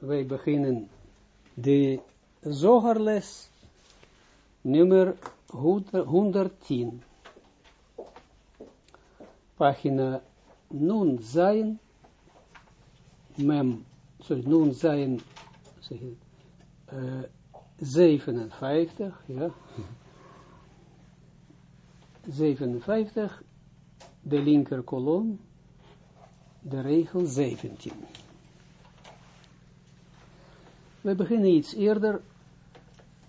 wij beginnen de zogerles nummer 110. Pagina Nun zijn, mem, sorry, Nun zijn, zeg het, uh, 57, ja. 57, de linker kolom, de regel 17. We beginnen iets eerder,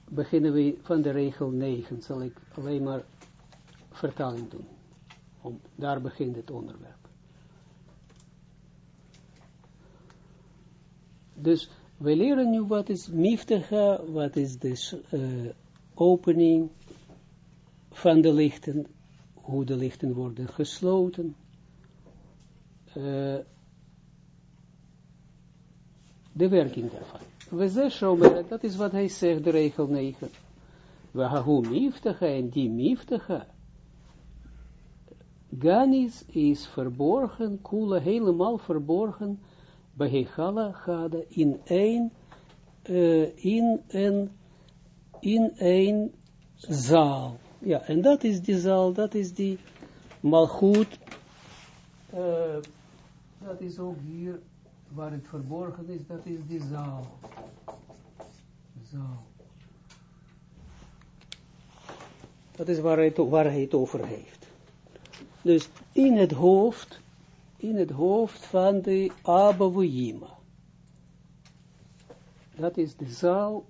beginnen we van de regel 9, zal ik alleen maar vertaling doen. Om, daar begint het onderwerp. Dus we leren nu wat is miftiga, wat is de uh, opening van de lichten, hoe de lichten worden gesloten. Uh, de werking daarvan. We zeggen, dat is wat hij zegt, de regel 9. We hahu miftige en die miftige. Ganis is verborgen, kula helemaal verborgen, bij Hechala gade in een, in een, in een zaal. Ja, en dat is die zaal, dat is die malgoed, uh, dat is ook hier waar het verborgen is, dat is die zaal. Zaal. Dat is waar hij, waar hij het over heeft. Dus in het hoofd, in het hoofd van de Abouhima. Dat is de zaal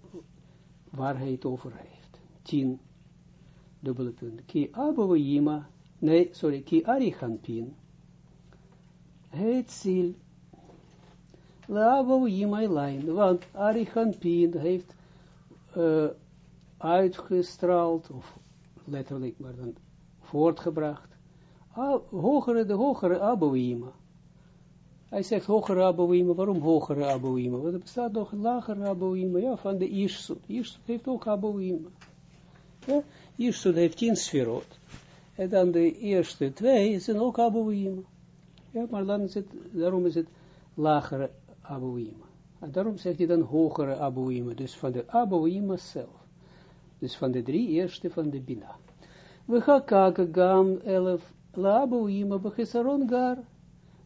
waar hij het over heeft. Tien, dubbele punt. Ki Abouhima, nee, sorry, ki Arichanpin. Het ziel Labo Yimailain, want Arichanpin heeft uh, uitgestraald, of letterlijk maar dan voortgebracht, hogere, de hogere Abouima. Hij zegt hogere Abouima, waarom hogere Abouima? Want er bestaat nog een lagere Abouima, ja, van de Iersut. Iersut heeft ook Abouima. Ja, Iersut heeft tien sferot. En dan de eerste twee zijn ook Abouima. Ja, maar dan is het, daarom is het lagere Abouima. En daarom zegt hij dan hogere Abouima, dus van de Abouima zelf. Dus van de drie eerste van de Bina. We gaan kijken, gam 11, la Abouima, begisaron gar,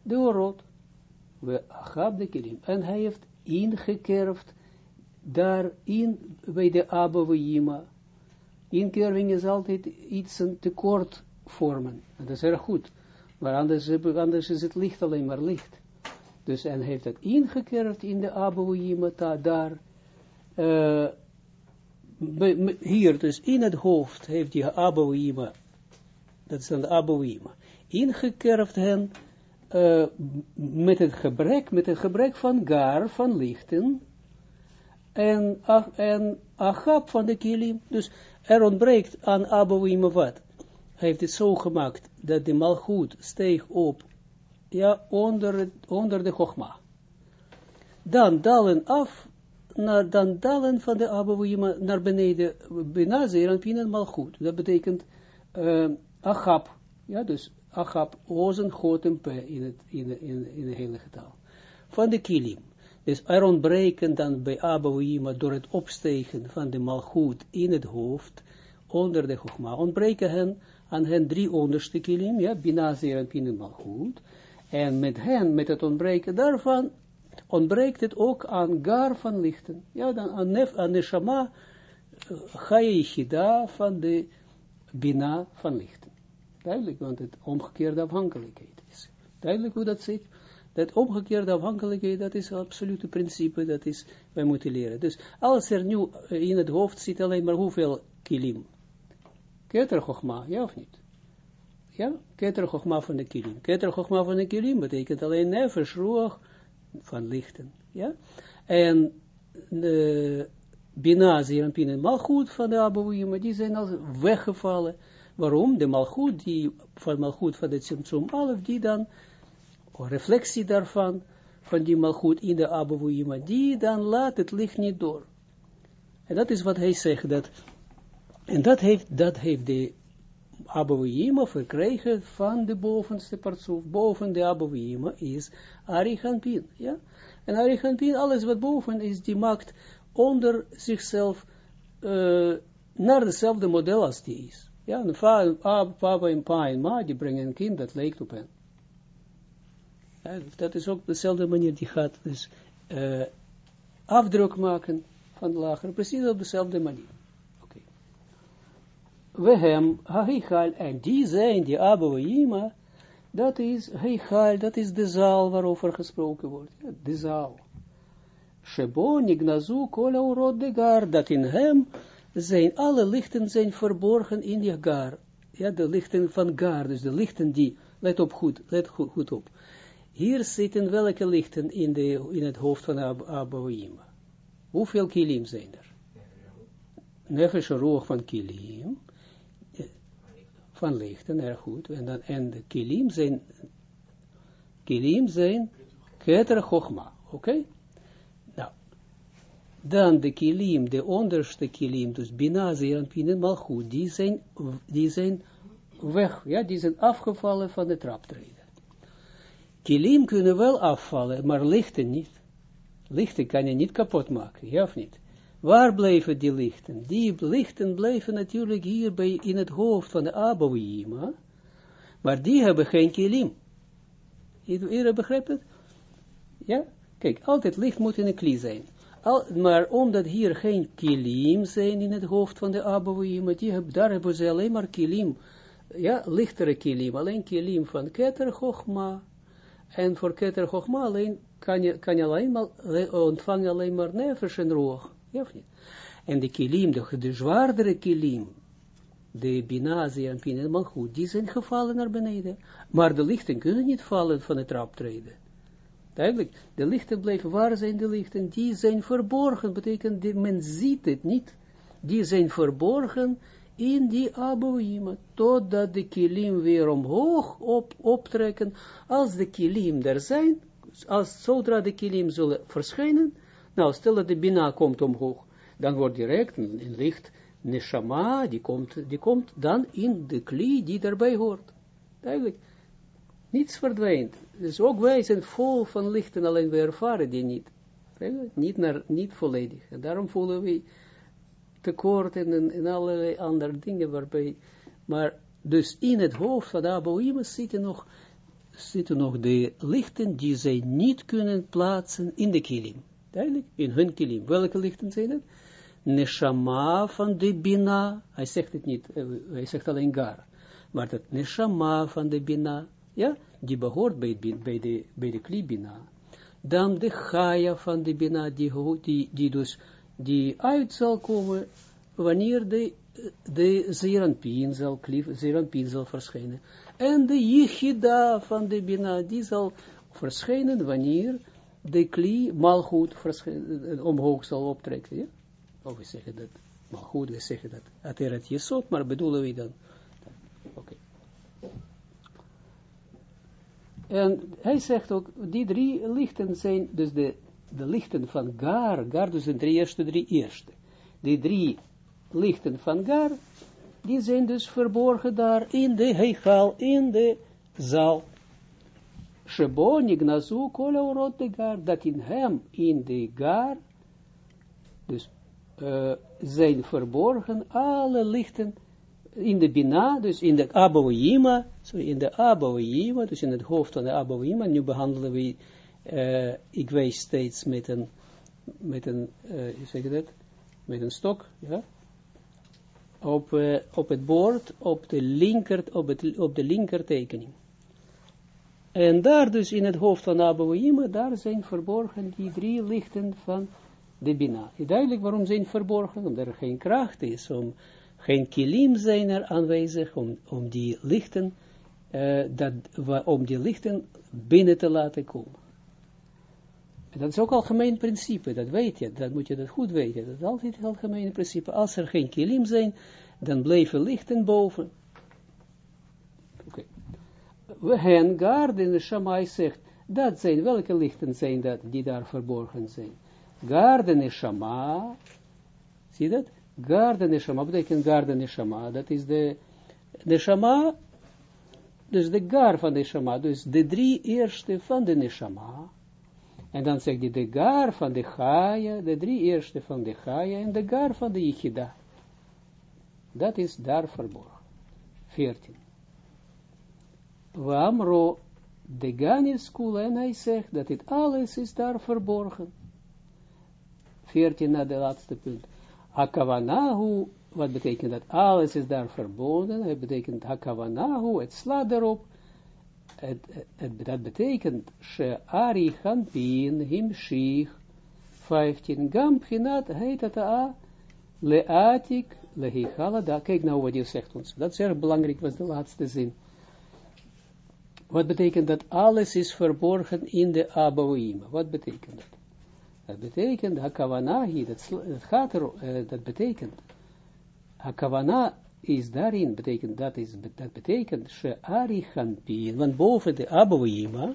de orot. We gaan de kilim. En hij heeft ingekerfd daarin bij de Abouima. Inkerving is altijd iets een tekort vormen. En dat is erg goed. Maar anders, anders is het licht alleen maar licht. Dus en heeft het ingekerfd in de Abouimata daar. Uh, hier dus in het hoofd heeft die Abouima, dat is dan de Abouima, ingekerfd hen uh, met het gebrek, met het gebrek van gar, van lichten, en, en agap van de kilim. Dus er ontbreekt aan Abouima wat? Hij heeft het zo gemaakt dat de malgoed steeg op ja, onder, onder de Chogma. Dan dalen af, naar, dan dalen van de Abouima naar beneden, bijna zeer en goed. Dat betekent uh, Achab, ja, dus Achab, ozen, goten, p in het, in, in, in de hele getal. Van de kilim. Dus er ontbreken dan bij Abouima door het opstegen van de malgoed in het hoofd, onder de Chogma, ontbreken hen aan hen drie onderste kilim, ja, Bina, Zeer en Pin malgoed, en met hen, met het ontbreken daarvan, ontbreekt het ook aan gar van lichten. Ja, dan aan, nef, aan neshama, uh, van de bina van lichten. Duidelijk, want het omgekeerde afhankelijkheid is. Duidelijk hoe dat zit. Dat omgekeerde afhankelijkheid, dat is het absolute principe, dat is, wij moeten leren. Dus als er nu in het hoofd zit alleen maar hoeveel kilim? Keter ja of niet? Ja, keter chogma van de kilim. Keter van de kilim betekent alleen nefesh, van lichten. Ja, en de bina, zeer en malchut van de abouima, die zijn al weggevallen. Waarom? De malchut, die van malchut van de Tsimtsum Alef, die dan, reflectie daarvan, van die malchut in de abouima, die dan laat het licht niet door. En dat is wat hij zegt, dat, en dat heeft, dat heeft de Abouima verkregen van de bovenste partsoef, boven de Abouima is Ariganpin, ja. En Ariganpin, alles wat boven is, die maakt onder zichzelf uh, naar dezelfde model als die is. Ja, en papa en pa en ma, die brengen een kind dat lijkt op hen. Dat is ook dezelfde manier, die gaat dus uh, afdruk maken van de lager, precies op dezelfde manier. Oké. We hem, Hahichal, en die zijn, die Abouima, dat is Heichal, dat is de zaal waarover gesproken wordt. De zaal. Shebo nignazu kola urod gar, dat in hem zijn, alle lichten zijn verborgen in die gar. Ja, de lichten van gar, dus de lichten die, let op goed, let goed, goed op. Hier zitten welke lichten in, de, in het hoofd van Ab Abouima? Hoeveel kilim zijn er? Nefesh roog van kilim, van lichten, erg goed. En, dan, en de kilim zijn, kilim zijn keter chokma, oké? Nou, dan de kilim, de onderste kilim, dus bina, zeer en mal goed, die zijn, die zijn weg, ja, die zijn afgevallen van de traptreden. Kilim kunnen wel afvallen, maar lichten niet. Lichten kan je niet kapot maken, ja of niet? Waar blijven die lichten? Die lichten blijven natuurlijk hier bij, in het hoofd van de Abouima, maar die hebben geen kilim. Iedereen begrijpt het? Ja? Kijk, altijd licht moet in een kli zijn. Al, maar omdat hier geen kilim zijn in het hoofd van de Abouima, hebben, daar hebben ze alleen maar kilim, ja, lichtere kilim, alleen kilim van Keter Chochma, en voor Keter Chochma alleen kan je, alleen maar ontvangen alleen maar en roog. En de kilim, de, de zwaardere kilim, de binazi en pin en goed, die zijn gevallen naar beneden. Maar de lichten kunnen niet vallen van het traptreden. Duidelijk, de lichten blijven, waar zijn de lichten? Die zijn verborgen, betekent, die, men ziet het niet. Die zijn verborgen in die aboïma, totdat de kilim weer omhoog op, optrekken, als de kilim er zijn, als zodra de kilim zullen verschijnen, nou stel dat de bina komt omhoog, dan wordt direct een licht, neshama, die komt, die komt dan in de kli die daarbij hoort. Duidelijk. Niets verdwijnt. Dus ook wij zijn vol van lichten, alleen we ervaren die niet. Niet, naar, niet volledig. En daarom voelen we tekort en, en allerlei andere dingen waarbij, maar dus in het hoofd van de Aboïme zitten nog, zitten nog de lichten die zij niet kunnen plaatsen in de kilim. Duidelijk, in hun kilim. Welke lichten zijn het? Neshama van de Bina, hij zegt het niet, eh, hij zegt alleen Gar, maar dat Neshama van de Bina, ja, die behoort bij, bij de, bij de Kli Bina. Dan de Chaya van de Bina, die, die, die dus die uit zal komen wanneer de, de Zeranpien zal, Zeranpien zal verschijnen. En de Yichida van de Bina, die zal verschijnen wanneer de kli malgoed omhoog zal optrekken. Ja? Of we zeggen dat, malgoed, we zeggen dat, ateret jesot, maar bedoelen we dan. Oké. En hij zegt ook, die drie lichten zijn dus de de lichten van Gar, Gar dus de drie eerste, drie eerste. Die drie lichten van Gar, die zijn dus verborgen daar in de heigal, in de zaal. Shebo nignazu kola urot de Gar, dat in hem, in de Gar, dus zijn verborgen alle lichten in de Bina, dus in de Abouima, so in de Abouima, dus in het hoofd van de Abouima, nu behandelen we ik wijs steeds met een, met een, uh, zeg dat, met een stok, ja, op, op het bord, op de linker, op, het, op de linker tekening. En daar dus in het hoofd van Abouima, daar zijn verborgen die drie lichten van de Bina. Duidelijk waarom zijn verborgen, omdat er geen kracht is, om geen kilim zijn er aanwezig, om, om die lichten, uh, dat, om die lichten binnen te laten komen dat is ook algemeen principe, dat weet je, dat moet je dat goed weten. Dat is altijd het algemene principe. Als er geen kilim zijn, dan blijven lichten boven. Hen garden, de Shammai zegt, dat zijn, welke lichten zijn dat, die daar verborgen zijn? Garden is Shama, zie dat? Garden is Shama, betekent garden Shama, dat is de, neshama, dus de gar van de neshama, dus de drie eerste van de neshama, en dan zegt hij de gar van de Gaia, de drie eerste van de Gaia en de gar van de Yichida. Dat is daar verborgen. 14. Wamro de Ganis en hij zegt dat dit alles is daar verborgen. 14 naar de laatste punt. Hakavanahu, wat betekent dat? Alles is daar verbonden. Het betekent Hakavanahu, het slaat erop. Het, het, dat betekent She Ari Hanpin Himshich 15 Gam Pchinat heet het a Leatik Lehichalada. Kijk nou wat je zegt ons. Dat is erg belangrijk, was de laatste zin. Wat betekent dat alles is verborgen in de Abouim? Wat betekent dat? Dat betekent, Hakavanahi, dat, dat gaat er, dat betekent, Hakavana is daarin, betekent, dat, is, dat betekent, She'ari want boven de Abouima,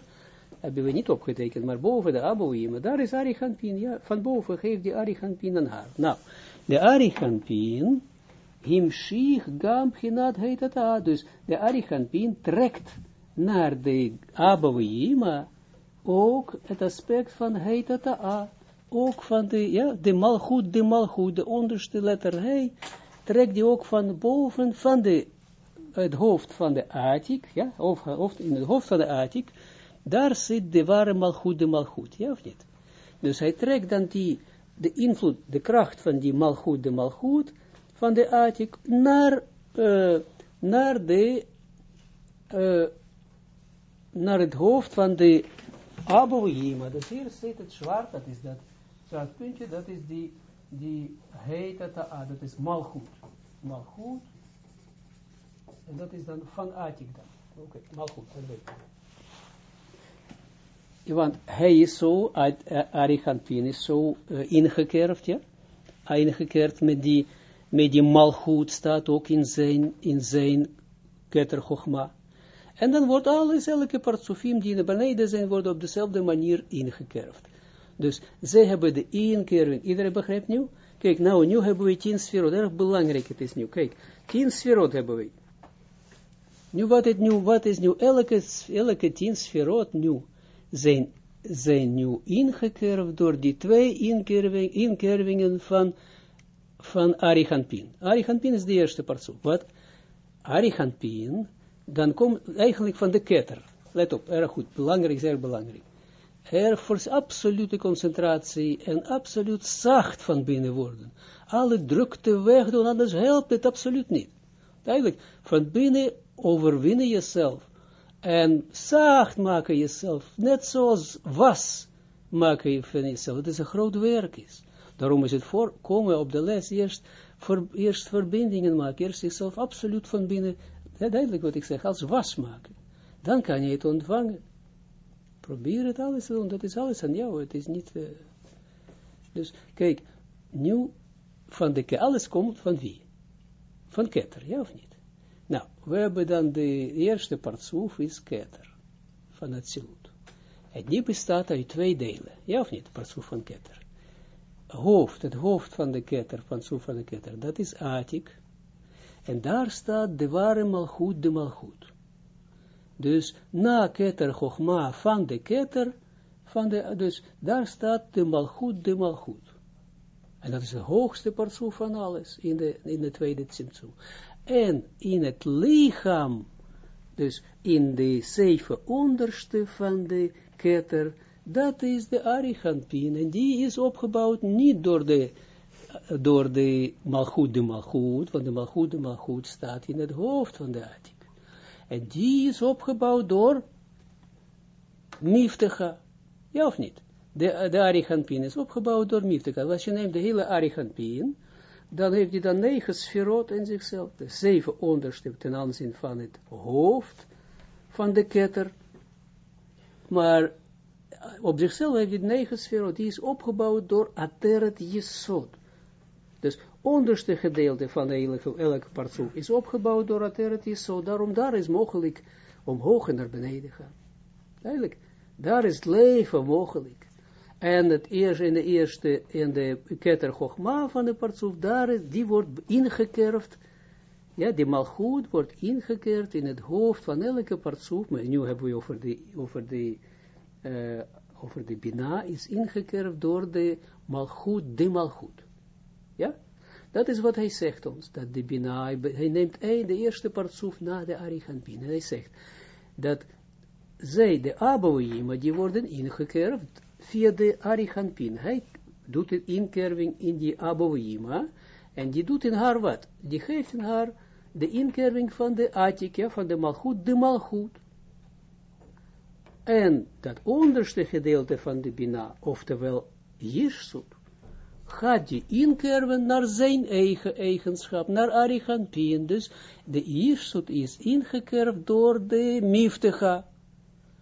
hebben we niet opgetekend, maar boven de Abouima, daar is Arihanpin, ja, van boven geeft die Arihanpin aan haar. Nou, de Arihanpin, Himshich Gam heet het dus de Arihanpin trekt naar de Abouima ook het aspect van heet het a ook van de, ja, de malgoed, de malgoed, de onderste letter he, trekt die ook van boven, van de, het hoofd van de atik, ja, of, of in het hoofd van de atik, daar zit de ware malgoed, de malgoed, ja of niet? Dus hij trekt dan die, de invloed, de kracht van die malgoed, de malgoed, van de atik, naar, uh, naar de, uh, naar het hoofd van de Abouhima. Dus hier zit het zwart, dat is dat zwart puntje, dat is die, die heet het, ah, dat is malgoed. Malgoed. En dat is dan van Atik dan. Oké, okay, malgoed, dat weet ik. Want hij is zo, Arihantin is zo uh, ingekerfd, ja. Ingekerfd met die, met die malgoed staat ook in zijn, in zijn keter en dan wordt alles, elke partsofim die naar beneden zijn, wordt op dezelfde manier ingekerfd. Dus zij hebben de inkerving. Iedereen begrijpt nu? Kijk, nou, nu hebben we tien sferot. Erg belangrijk het is nu. Kijk, tien sferot hebben we. Nu wat, het nu, wat is nu? Elke, elke tien sferot nu zijn, zijn nu ingekerfd door die twee inkerving, inkervingen van, van Arihanpin. Arihanpin is de eerste partsoef. Wat? Arihanpin dan komt eigenlijk van de ketter. Let op, erg goed, belangrijk, zeer belangrijk. Er voor absolute concentratie en absoluut zacht van binnen worden. Alle drukte wegdoen, anders helpt het absoluut niet. Eigenlijk, van binnen overwinnen jezelf. En zacht maken jezelf, net zoals was maken je van jezelf. Het is een groot werk is. Daarom is het voorkomen op de les eerst, eerst verbindingen maken, eerst jezelf absoluut van binnen ja, duidelijk wat ik zeg, als was maken. Dan kan je het ontvangen. Probeer het alles te doen, dat is alles aan jou, het is niet... Uh... Dus, kijk, nu, van de alles komt van wie? Van ketter, ja of niet? Nou, we hebben dan de eerste partsoef is ketter, van het silut. En die bestaat uit twee delen, ja of niet, partsoef van ketter. Hoofd, het hoofd van de ketter, van soef van de ketter, dat is atik, en daar staat de ware malgoed, de malgoed. Dus na keter chogma van de keter, van de, dus daar staat de malgoed, de malgoed. En dat is de hoogste partsoe van alles in de, in de tweede tsimtsu. En in het lichaam, dus in de zeven onderste van de keter, dat is de Arihanpin. En die is opgebouwd niet door de door de malgoed de malgoed, want de malgoed de malgoed staat in het hoofd van de Atik. En die is opgebouwd door Miftecha. Ja of niet? De, de is opgebouwd door Miftecha. Als je neemt de hele Arihanpin, dan heeft hij dan negen sferot in zichzelf. De zeven onderste ten aanzien van het hoofd van de ketter. Maar op zichzelf heeft hij negen sferot. Die is opgebouwd door Ateret Yesod. Dus onderste gedeelte van elke, elke is opgebouwd door Ateret zo daarom daar is mogelijk omhoog en naar beneden gaan. Eigenlijk, daar is leven mogelijk. En het eerste, in de eerste, in de keter van de partsoef, daar is, die wordt ingekerfd, ja, de malgoed wordt ingekeerd in het hoofd van elke partsoef, maar nu hebben we over de, over de, uh, over de bina, is ingekeerd door de malgoed, de malgoed. Ja? Dat is wat hij zegt ons, dat de bina, hij neemt een, de eerste partsoef na de ariganpin, en hij zegt, dat zij, de aboïma, die worden ingekerfd via de ariganpin. Hij doet een inkerving in die aboïma, en die doet in haar wat? Die geeft in haar de inkerving van de atik, van de malgoed, de malgoed. En dat onderste gedeelte van de bina, oftewel Jirsut, gaat die inkerven naar zijn eigen eigenschap, naar Arigantin. Dus de Jirsut is ingekerfd door de Miftega.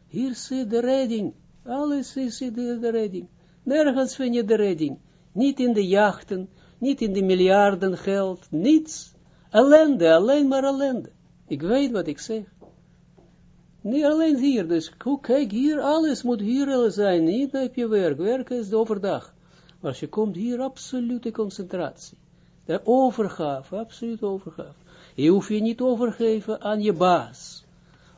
Hier zit de redding. Alles is in de redding. Nergens vind je de redding. Niet in de jachten, niet in de miljarden geld, niets. Ellende, alleen maar ellende. Ik weet wat ik zeg. Niet alleen hier, dus kijk hier, alles moet hier zijn, niet heb je werk, werk is overdag. Maar als je komt hier, absolute concentratie. De overgave, absolute overgave. Je hoeft je niet overgeven aan je baas,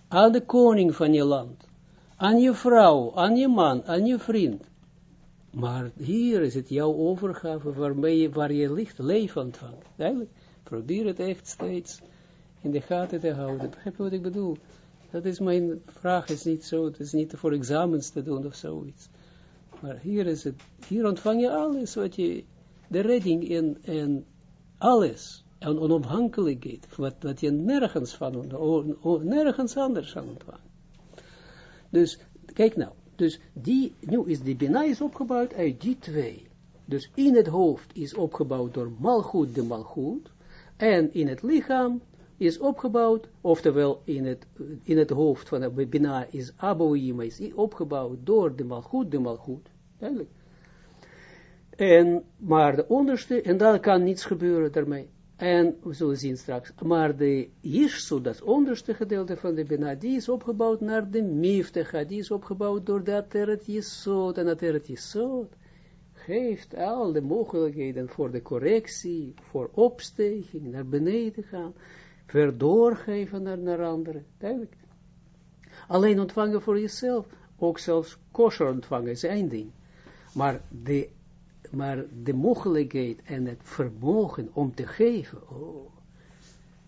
aan de koning van je land, aan je vrouw, aan je man, aan je vriend. Maar hier is het jouw overgave waarmee je, waar je licht leven ontvangt. Eigenlijk, probeer het echt steeds in de gaten te houden. Begrijp je wat ik bedoel? Dat is mijn vraag, is niet zo, het is niet voor examens te doen of zoiets. Maar hier is het, hier ontvang je alles wat je, de redding in, en alles, en onafhankelijkheid, wat, wat je nergens van, nergens anders kan ontvangen. Dus, kijk nou, dus die, nu is die Bina is opgebouwd uit die twee. Dus in het hoofd is opgebouwd door malgoed de malgoed, en in het lichaam is opgebouwd, oftewel in het, in het hoofd van de Bina is Aboïma, is opgebouwd door de malgoed de eigenlijk. En, maar de onderste, en daar kan niets gebeuren daarmee. En we zullen zien straks. Maar de Yishsu, dat onderste gedeelte van de Bina, die is opgebouwd naar de Miftecha, die is opgebouwd door de Ateret Yesod. En Ateret Yesod geeft al de mogelijkheden voor de correctie, voor opstijging, naar beneden gaan, ver doorgeven naar, naar anderen. Duidelijk. Alleen ontvangen voor jezelf, ook zelfs kosher ontvangen is één ding. Maar de maar de mogelijkheid en het vermogen om te geven, oh,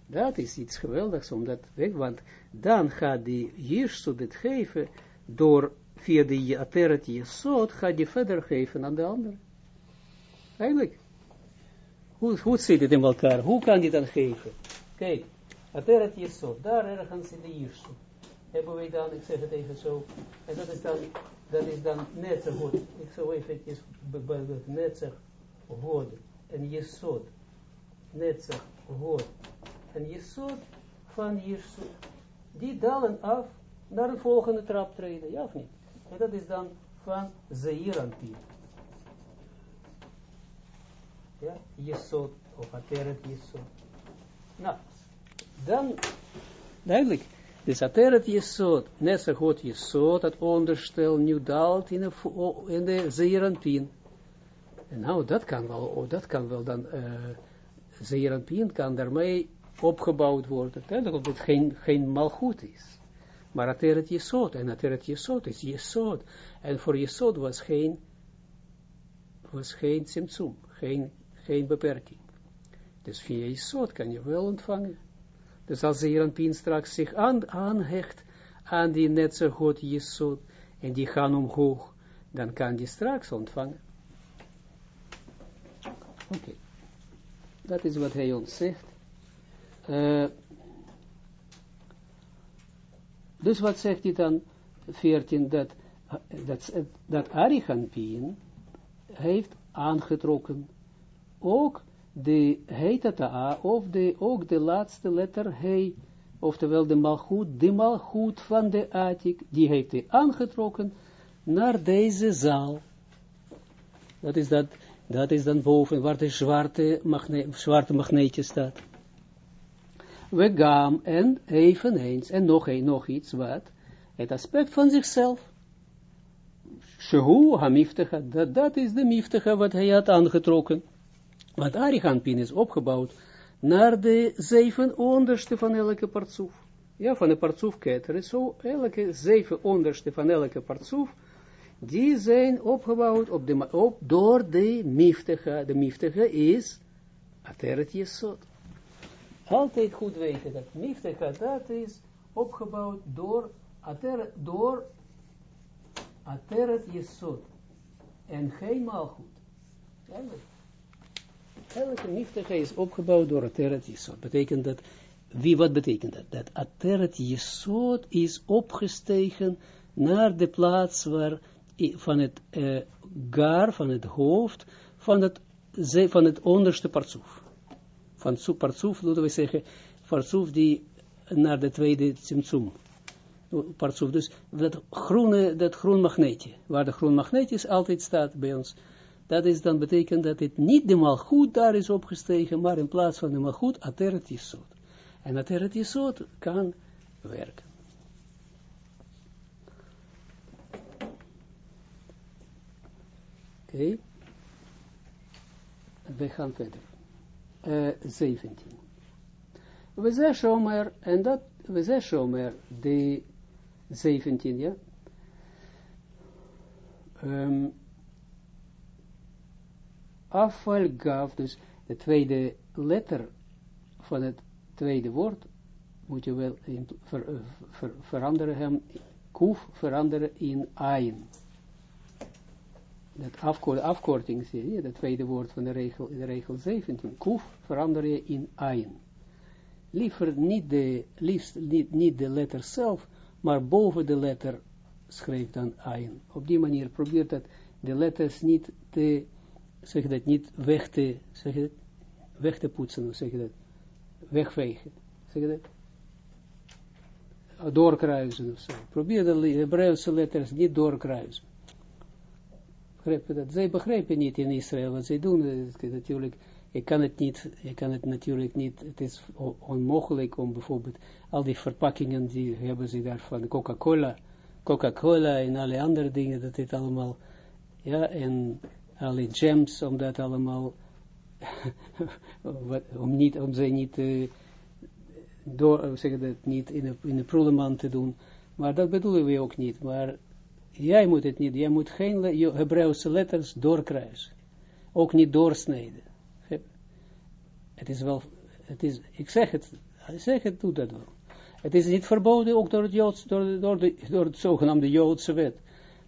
dat is iets geweldigs, omdat, weet, want dan gaat die Jirsut het geven, door, via de Ateret Jesod, gaat die verder geven aan de ander. Eigenlijk. Hoe, hoe zit het in elkaar? Hoe kan die dan geven? Kijk, Ateret Jesod, daar ergens in de Jirsut. Hebben wij dan, ik zeg het even zo, en dat is dan dat is dan net zo goed. Ik zou eventjes bijvoorbeeld net zo goed en jesod, net zo goed en jesod van jesod, die dalen af naar de volgende trap treden, ja of niet? En dat is dan van Zeirampir. Ja, jesod of ateret jesod. Nou, dan, duidelijk, dus ateret jesod, goed jesod, dat onderstel nu daalt in de, in de zeeranpien. En nou, dat kan wel, oh, dat kan wel dan, uh, zeeranpien kan daarmee opgebouwd worden. Dat het geen, geen malgoed is. Maar ateret jesod, en ateret jesod is jesod. En voor jesod was geen, was geen simtsum, geen, geen beperking. Dus via jesod kan je wel ontvangen. Dus als de Pin straks zich aan, aanhecht aan die net zo goed Jesod, en die gaan omhoog, dan kan die straks ontvangen. Oké. Dat is wat hij ons zegt. Uh, dus wat zegt hij dan, 14, dat, dat, dat heeft aangetrokken ook de heetata, of de, ook de laatste letter he, oftewel de malgoed, de malgoed van de Atik, die heeft hij aangetrokken naar deze zaal. Dat is, dat, dat is dan boven, waar de zwarte, magne, zwarte magneetje staat. We gaan en eveneens, en nog, een, nog iets wat, het aspect van zichzelf. Shehu hamiftecha, dat, dat is de miftecha wat hij had aangetrokken. Want Ariganpin is opgebouwd naar de zeven onderste van elke partsoef. Ja, van de partsoef ketter is zo, elke zeven onderste van elke partsoef, die zijn opgebouwd op door de miftige. De miftige is Ateret Yesod. Altijd goed weten dat miftige, dat is opgebouwd door Ateret, door Ateret. En geen maalgoed. Elke miftige is opgebouwd door Ateret Yesod. Betekent dat, wie, wat betekent dat? Dat Ateret Yesod is opgestegen naar de plaats waar, van het uh, gar, van het hoofd, van het, van het onderste partsoef. Van partsoef, moeten we zeggen, partsoef die naar de tweede simtsum. Partsoef, dus dat groene, dat groen magneetje, waar de groen magneetje altijd staat bij ons, dat is dan betekent dat het niet de malgoed daar is opgestegen, maar in plaats van de malgoed, ateret jesot. En ateret jesot kan werken. Oké. We gaan verder. Uh, 17. We zeggen zomaar, en dat, we zeggen zomaar, de 17, ja. Um, afval gaf, dus de tweede letter van het tweede woord, moet je wel in, ver, ver, veranderen hem, kuf veranderen in ein. Dat afkort, afkorting zie je, het tweede woord van de regel, de regel 17. Kuf verander je in ein. Liever niet de, liefst niet, niet de letter zelf, maar boven de letter schrijf dan ein. Op die manier probeert dat de letters niet te zeg dat niet weg te, zeg dat, zeg dat, wegvegen, zeg dat, doorkruisen of zo. Probeer de Hebreeuwse letters niet doorkruisen. Begrijp je dat? Zij begrijpen niet in Israël wat zij doen, natuurlijk, je kan het niet, je kan het natuurlijk niet, het is onmogelijk om bijvoorbeeld al die verpakkingen, die hebben ze daar van Coca-Cola, Coca-Cola en alle andere dingen, dat dit allemaal, ja, en alle gems, om dat allemaal, om, niet, om ze niet, uh, door, zeg dat, niet in de, in de te doen. Maar dat bedoelen we ook niet. Maar jij moet het niet, jij moet geen Hebreeuwse letters doorkruisen. Ook niet doorsnijden. Het is wel, het is, ik zeg het, ik zeg het, doe dat wel. Het is niet verboden, ook door het, Joods, door, door, de, door het zogenaamde Joodse wet.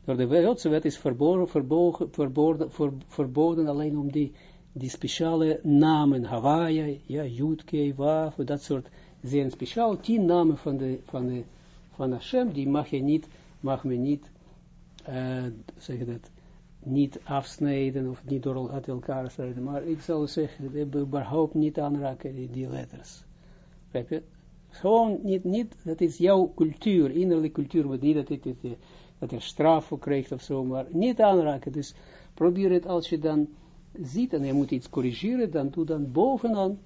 Door de Joodse wet is verboden, verboden, verboden, verboden alleen om die, die speciale namen, Hawaii, ja, Jutke, Waf, dat soort, zijn speciaal. Tien namen van de, van de, van Hashem, die mag je niet, mag men niet, uh, zeg dat, niet afsnijden of niet door elkaar snijden, maar ik zou zeggen, überhaupt niet aanraken die, letters. Gewoon niet, niet, dat is jouw cultuur, innerlijke cultuur, maar niet dat het dat er straf voor krijgt of zo, maar niet aanraken. Dus probeer het als je dan ziet en je moet iets corrigeren, dan doe dan bovenaan,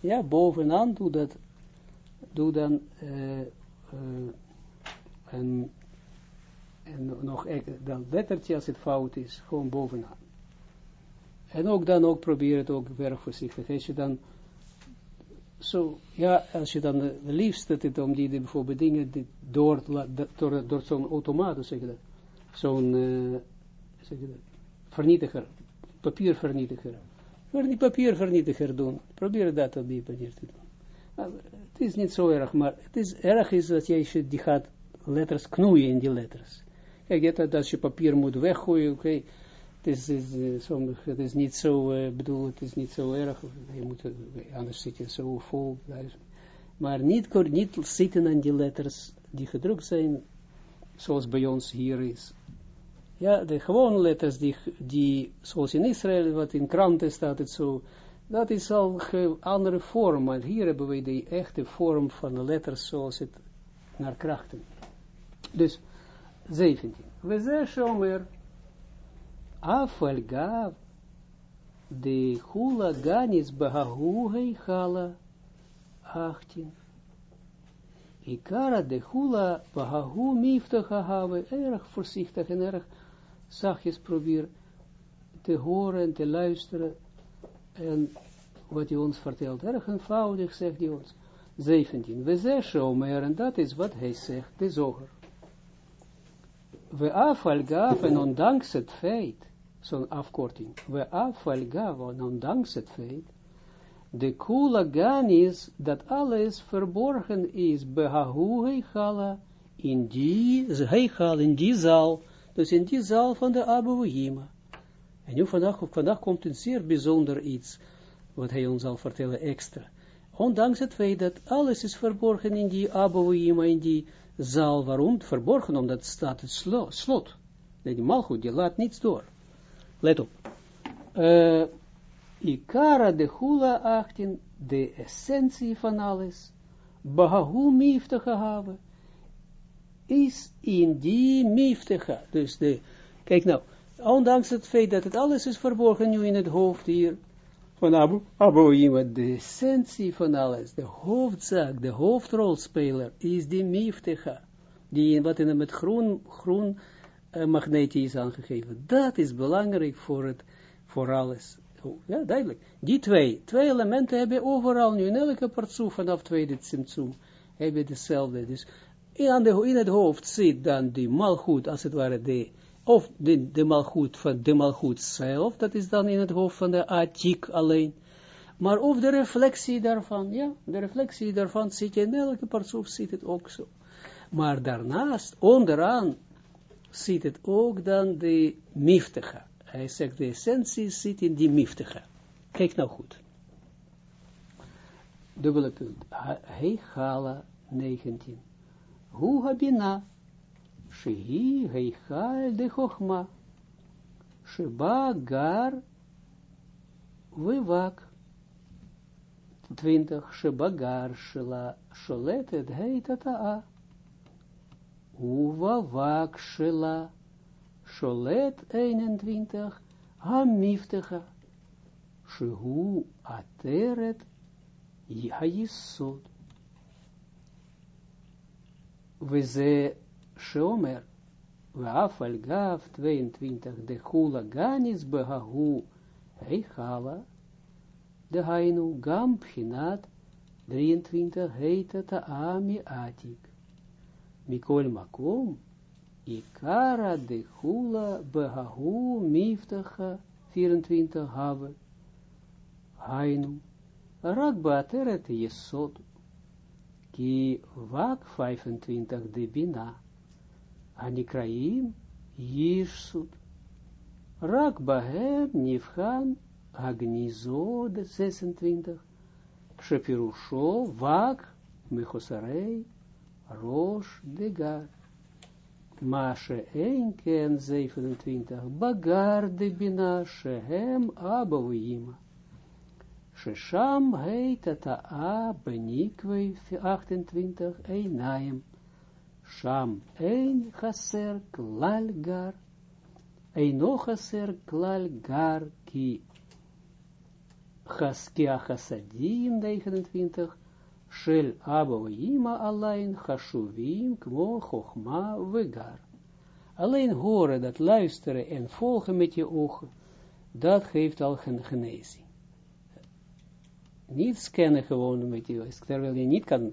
ja, bovenaan doe dat, doe dan uh, uh, en, en nog dat lettertje als het fout is, gewoon bovenaan. En ook dan ook probeer het ook erg voorzichtig. Als je dan zo, ja, als je dan uh, liefst dat het om die, die bijvoorbeeld dingen die door, door, door zo'n automaat, zeg je dat, zo'n, uh, zeg je vernietiger, papiervernietiger, die papiervernietiger doen, probeer dat op die manier te doen. Het is niet zo erg, maar het is erg is dat je die gaat letters knoeien in die letters. Kijk, dat als je papier moet weggooien, oké, het is, is, uh, het is niet zo, uh, bedoel, het is niet zo erg, je moet, anders zit je zo vol, maar niet, niet zitten aan die letters die gedrukt zijn, zoals bij ons hier is. Ja, de gewone letters die, die zoals in Israël, wat in kranten staat het zo, dat is al een andere vorm, maar hier hebben we de echte vorm van de letters zoals het naar krachten. Dus, 17. We zeggen afal gav de hula ganis bahahu chala 18. Ikara de hula bahahu miftacha have, erg voorzichtig en erg zachtjes probeer te horen en te luisteren en wat hij ons vertelt, erg eenvoudig, zegt hij ons. 17. We zeggen Omer, en dat is wat hij zegt, de zoger. We afvalgav, en ondanks het feit, zo'n afkorting, we afvalgav, en ondanks het feit, de kula gan is, dat alles verborgen is, behahu heichala, in die, heichal, in die zaal, dus in die zaal van de Abuhima. En nu vandaag, vandaag komt een zeer bijzonder iets, wat hij ons zal vertellen extra. Ondanks het feit dat alles is verborgen in die Abouima, in die zaal. Waarom? Verborgen, omdat staat het slo slot. Nee, die malgoed, die laat niets door. Let op. Uh, Ikara de hula 18, de essentie van alles, Bahahu miftige hebben, is in die miftige. Dus de, kijk nou, ondanks het feit dat het alles is verborgen nu in het hoofd hier, van Abu, Abu de essentie van alles, de hoofdzaak, de hoofdrolspeler, is die miftecha, die wat in met groen, groen magneet is aangegeven. Dat is belangrijk voor, het, voor alles. Ja, duidelijk. Die twee, twee elementen hebben overal nu, in elke partsoe vanaf tweede simtsum, hebben dezelfde. Dus in, de, in het hoofd zit dan die malgoed, als het ware de of de, de malgoed van de malgoed zelf, dat is dan in het hoofd van de atik alleen, maar of de reflectie daarvan, ja, de reflectie daarvan zit in elke partsoef zit het ook zo. Maar daarnaast, onderaan, zit het ook dan de miftige. Hij zegt, de essentie zit in die miftige. Kijk nou goed. Dubbele punt. Heichala 19. Hoe habina Shehi heichal de chochma. Sheba gar vivak. Twintig. Sheba gar shela sholetet heitata'a. Uva vak shela sholet 21. Hamiftecha. Shehu ateret hayisod. We ze Shomer, Wafal Gav 22, de Hula Ganis Behahu Heichala, de Hainu Gam Pchinat 23, Heita Taami. Mikol Makom, Ikara de Hula Behahu Miftacha 24, Have, Hainu, Rak Baateret Yesod, Ki Wak 25 de Bina. Anikraim Yishsut. Rak Bahem Nifhan Agnizod 26. Shepirusho Vak Mechosarei Rosh Degar. Mashe Enken 27. Bagar de Bina Shehem Abouima. Shesham heitata a benikwe 28 Einaim. Sham ein chaser klal gar, eino chaser klal gar, ki chaskia chasadim 29, shel ima alleen chashuvim kmo chochma vegar. Alleen horen, dat luisteren en volgen met je ogen, dat geeft al genezing. Niet scannen gewoon met je, terwijl je niet kan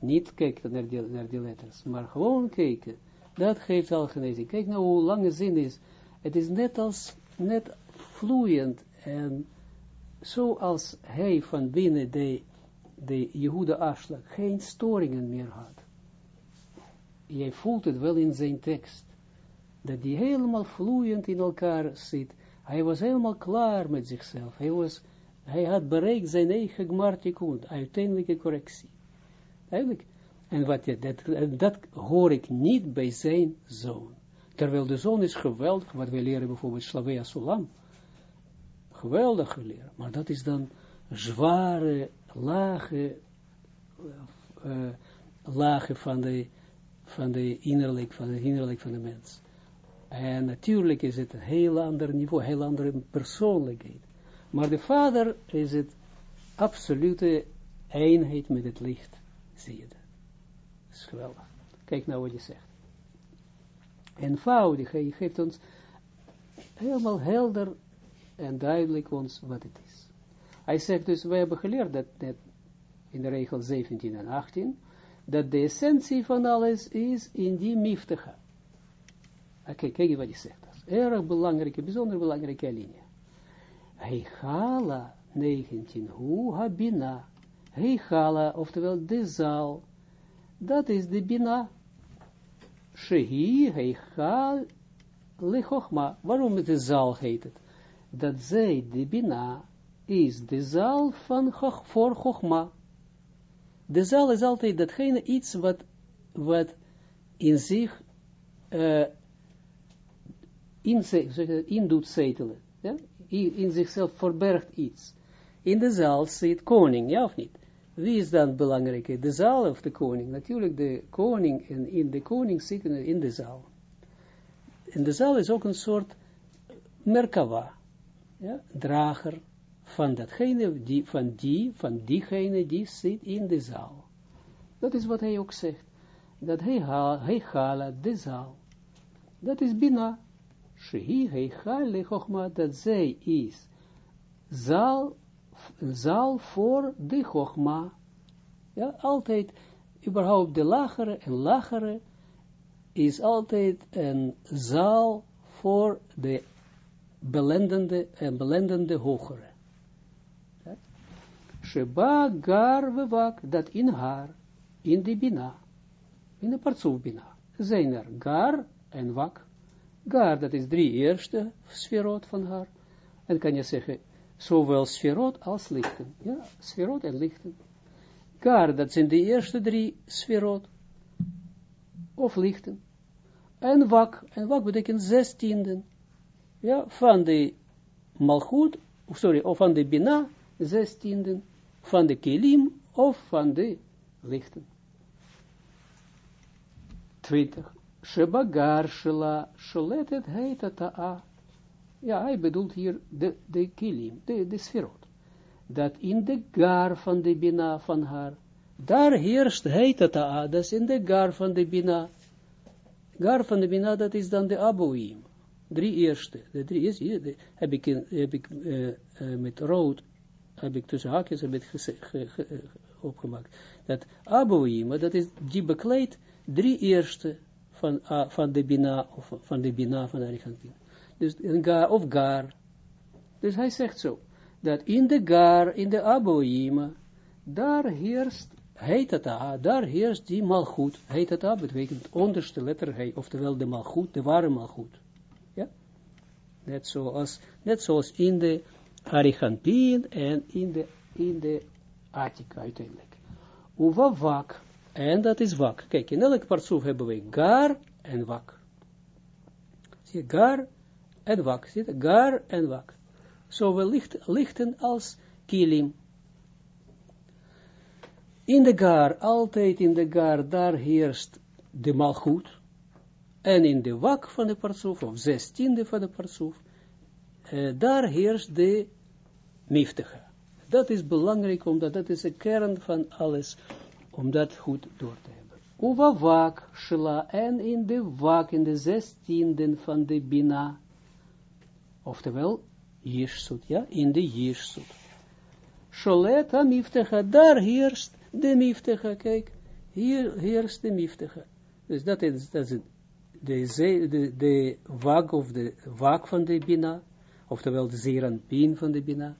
niet kijken naar die, naar die letters, maar gewoon kijken. Dat geeft al genezing. Kijk nou hoe lang de zin is. Het is net als, net vloeiend en zoals hij van binnen de, de Jehoede afslag geen storingen meer had. Jij voelt het wel in zijn tekst. Dat hij helemaal vloeiend in elkaar zit. Hij was helemaal klaar met zichzelf. Hij, was, hij had bereikt zijn eigen gmartikun, uiteindelijke correctie. Eigenlijk. En wat, dat, dat hoor ik niet bij zijn zoon. Terwijl de zoon is geweldig, wat we leren bijvoorbeeld Slavea Sulam. Geweldig geleerd. Maar dat is dan zware, lage, uh, lage van de, van de innerlijk, van de innerlijk van de mens. En natuurlijk is het een heel ander niveau, een heel andere persoonlijkheid. Maar de vader is het absolute eenheid met het licht. Zie je dat? Dat is geweldig. Kijk nou wat je zegt. Eenvoudig, hij geeft ons helemaal helder en duidelijk ons wat het is. Hij zegt dus, we hebben geleerd dat net in de regel 17 en 18, dat de essentie van alles is in die miftige. Oké, kijk wat hij zegt. Dat is erg belangrijke, bijzonder belangrijke linie. Heichala 19, hu habina. Heichala, oftewel de zaal, dat is de bina. Shehi heichal lechochma. Waarom de zaal heet het? Dat zij, de bina, is de zaal van voor chochma. De zaal is altijd datgene iets wat, wat in zich uh, in, in doet zetelen. Ja? In, zichzelf verbergt iets. In de zaal zit koning, ja of niet? Wie is dan belangrijk? De zaal of de koning? Natuurlijk de koning en in de koning zitten in de zaal. En de zaal is ook een soort merkava, ja? drager van datgene, die, van die, van diegene die zit in de zaal. Dat is wat hij ook zegt. Dat hij, hij gala de zaal. Dat is bina. Shehi hij gale chogma, dat zij is zaal, zaal voor de chogma. Ja, altijd, überhaupt de lagere en lagere is altijd een zaal voor de belendende en belendende hogere. Sheba gar vevak, dat in haar, in de bina, in de partsuf bina, zijn er gar en wak. Gar, dat is drie eerste sferot van haar. En kan je zeggen, zowel sferot als lichten. Ja, sferot en lichten. Gar, dat zijn de eerste drie sferot, of lichten. En wak, en wak betekent zestienden. Ja, van de malchut, sorry, of van de bina, zestienden van de kilim of van de lichten. 20. Shebagar shela sholetet heet ta'a. Ja, hij bedoelt hier de, de kilim, de, de sferot. Dat in de gar van de bina van haar, daar heerst heet ta'a, dat is in de gar van de bina. Gar van de bina, dat is dan de aboim. Drie eerste. De drie hier, heb ik, heb ik uh, uh, met rood heb ik tussen haakjes heb ik opgemaakt. Dat Abouima, dat is die bekleedt drie eerste van, uh, van de Bina, of van de Bina van Arigantin. Dus een gar, of gar. Dus hij zegt zo, dat in de gar, in de Abouima, daar heerst, heet het A, daar heerst die malgoed, heet het A, betekent onderste letter he, oftewel de malgoed, de ware malgoed. Ja? Net zoals, net zoals in de Arichampin en in de, in de Attica uiteindelijk. Uva wak, en dat is wak. Kijk, in elk partsoef hebben we gar en wak. Zie gar en wak. Zie gar en wak. Zowel licht, lichten als kilim. In de gar, altijd in de gar, daar heerst de malgoed. En in de wak van de partsoef, of zestiende van de partsoef, uh, daar heerst de miftige. Dat is belangrijk, omdat dat is de kern van alles, om dat goed door te hebben. Uwa wak, shela, en in de wak, in de zestiende van de bina, oftewel, Jirsut, ja, in de Jirsut. Sholeta miftige, daar heerst de miftige, kijk, hier heerst de miftige. Dus dat is, dat is de, de, de wak of de wak van de bina, oftewel de zeeranpien van de bina.